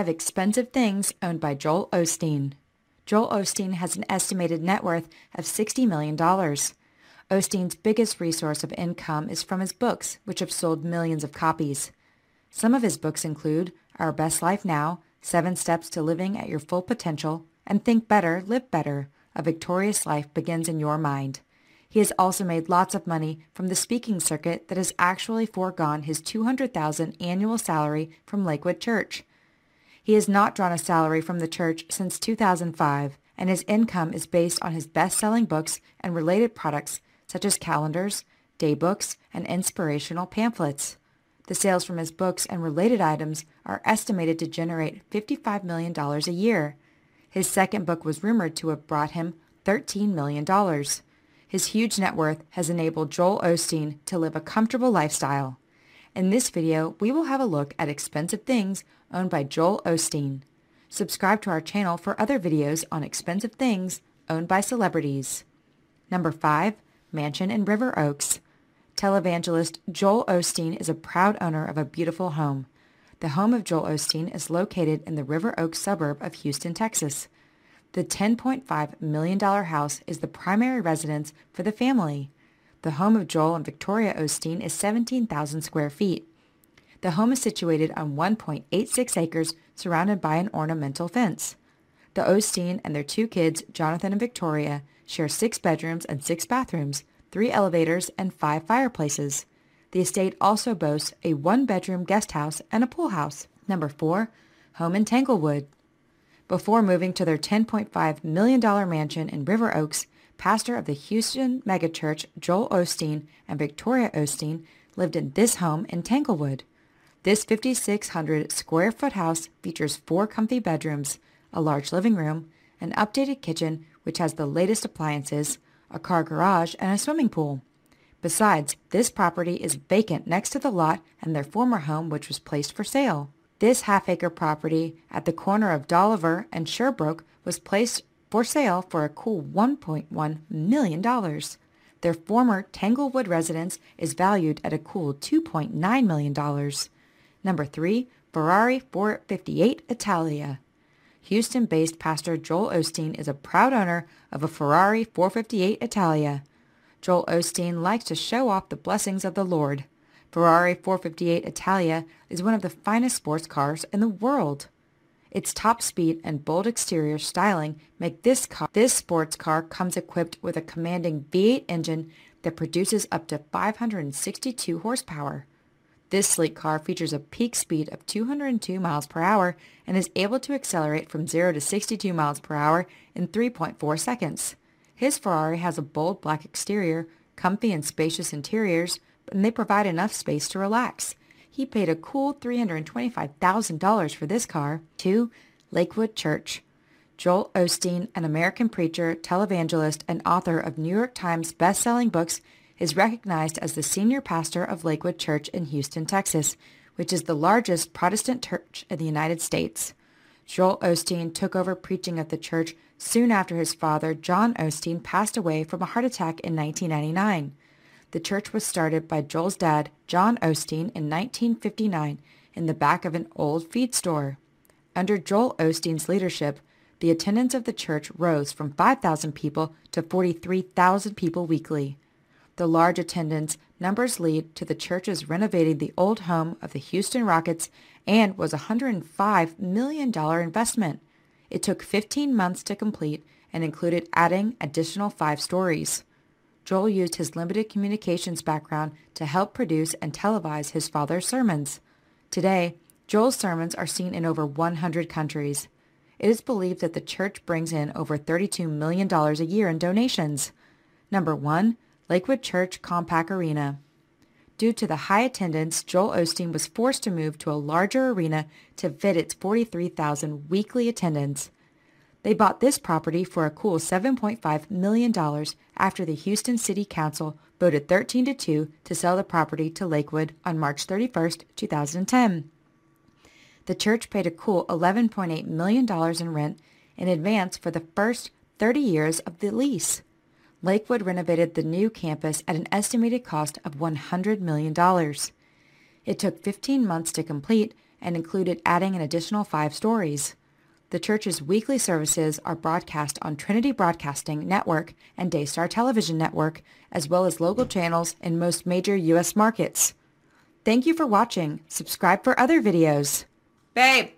5 expensive things owned by Joel Osteen. Joel Osteen has an estimated net worth of $60 million. Osteen's biggest resource of income is from his books, which have sold millions of copies. Some of his books include Your Best Life Now, Seven Steps to Living at Your Full Potential, and Think Better, Live Better. A victorious life begins in your mind. He has also made lots of money from the speaking circuit that has actually foregone his 200,000 annual salary from Lakewood Church. He has not drawn a salary from the church since 2005, and his income is based on his best-selling books and related products such as calendars, daybooks, and inspirational pamphlets. The sales from his books and related items are estimated to generate $55 million a year. His second book was rumored to have brought him $13 million. His huge net worth has enabled Joel Osteen to live a comfortable lifestyle. In this video, we will have a look at expensive things owned by Joel Osteen. Subscribe to our channel for other videos on expensive things owned by celebrities. Number 5. Mansion in River Oaks. Televangelist Joel Osteen is a proud owner of a beautiful home. The home of Joel Osteen is located in the River Oaks suburb of Houston, Texas. The $10.5 million house is the primary residence for the family. The home of Joel and Victoria Osteen is 17,000 square feet. The home is situated on 1.86 acres surrounded by an ornamental fence. The Osteen and their two kids, Jonathan and Victoria, share six bedrooms and six bathrooms, three elevators, and five fireplaces. The estate also boasts a one-bedroom guest house and a pool house. Number 4. Home in Tanglewood. Before moving to their $10.5 million mansion in River Oaks, pastor of the Houston megachurch Joel Osteen and Victoria Osteen lived in this home in Tanglewood. This 5,600 square foot house features four comfy bedrooms, a large living room, an updated kitchen which has the latest appliances, a car garage, and a swimming pool. Besides, this property is vacant next to the lot and their former home which was placed for sale. This half-acre property at the corner of Dolliver and Sherbrooke was placed for sale for a cool $1.1 million. Their former Tanglewood residence is valued at a cool $2.9 million. Number 3. Ferrari 458 Italia. Houston-based pastor Joel Osteen is a proud owner of a Ferrari 458 Italia. Joel Osteen likes to show off the blessings of the Lord. Ferrari 458 Italia is one of the finest sports cars in the world. Its top speed and bold exterior styling make this car, this sports car comes equipped with a commanding V8 engine that produces up to 562 horsepower. This sleek car features a peak speed of 202 miles per hour and is able to accelerate from 0 to 62 miles per hour in 3.4 seconds. His Ferrari has a bold black exterior, comfy and spacious interiors, and they provide enough space to relax. He paid a cool $325,000 for this car. 2. Lakewood Church. Joel Osteen, an American preacher, televangelist, and author of New York Times best-selling books, is recognized as the senior pastor of Lakewood Church in Houston, Texas, which is the largest Protestant church in the United States. Joel Osteen took over preaching at the church soon after his father, John Osteen, passed away from a heart attack in 1999. The church was started by Joel's dad, John Osteen, in 1959 in the back of an old feed store. Under Joel Osteen's leadership, the attendance of the church rose from 5,000 people to 43,000 people weekly. The large attendance numbers lead to the church's renovating the old home of the Houston Rockets and was a $105 million investment. It took 15 months to complete and included adding additional five stories. Joel used his limited communications background to help produce and televise his father's sermons. Today, Joel's sermons are seen in over 100 countries. It is believed that the church brings in over $32 million a year in donations. Number 1. Lakewood Church Compaq Arena. Due to the high attendance, Joel Osteen was forced to move to a larger arena to fit its 43,000 weekly attendance. They bought this property for a cool $7.5 million after the Houston City Council voted 13 to 2 to sell the property to Lakewood on March 31, 2010. The church paid a cool $11.8 million in rent in advance for the first 30 years of the lease. Lakewood renovated the new campus at an estimated cost of $100 million. It took 15 months to complete and included adding an additional five stories. The church's weekly services are broadcast on Trinity Broadcasting Network and Daystar Television Network, as well as local channels in most major U.S. markets. Thank you for watching. Subscribe for other videos. Babe.